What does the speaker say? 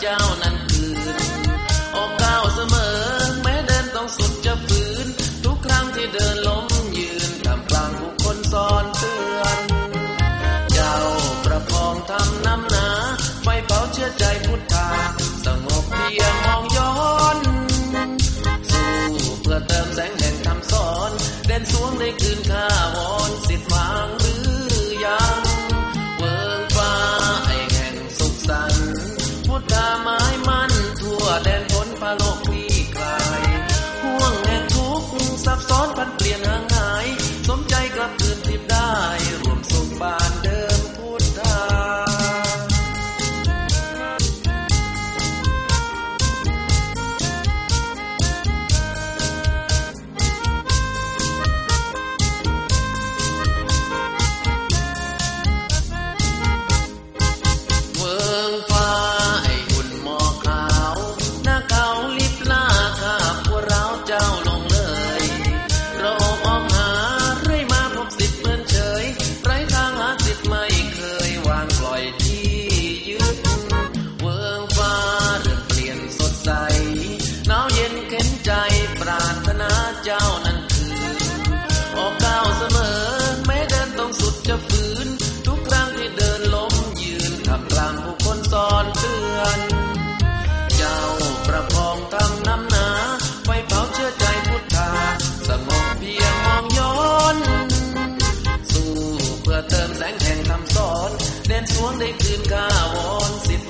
เจ้านั้นคืนออกก้าวเสมอ แม้เดินต้องสุดจะฝืน ทุกครั้งที่เดินล้มยืนท่ามกลางผู้คนสอนเตือน เจ้าประพองทำน้ำหนา ไฟเผาเชื่อใจพุทธา สงบเพียงมองย้อน สู้เพื่อเติมแสงแห่งคำสอน เด่นสวงในคืนข้าวอนสิทธิ์หวัง คืนข้าวอนสิท